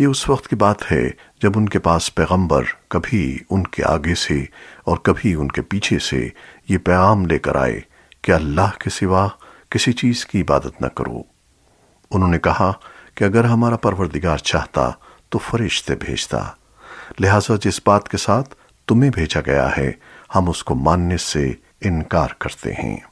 ये उस वक्त की बात है जब उनके पास पैगंबर कभी उनके आगे से और कभी उनके पीछे से ये पैगाम लेकर आए कि अल्लाह के सिवा किसी चीज़ की इबादत न करो। उन्होंने कहा कि अगर हमारा परवरदिगार चाहता तो फरिश्ते भेजता। लिहाजा जिस बात के साथ तुम्हें भेजा गया है, हम उसको मानने से इनकार करते हैं।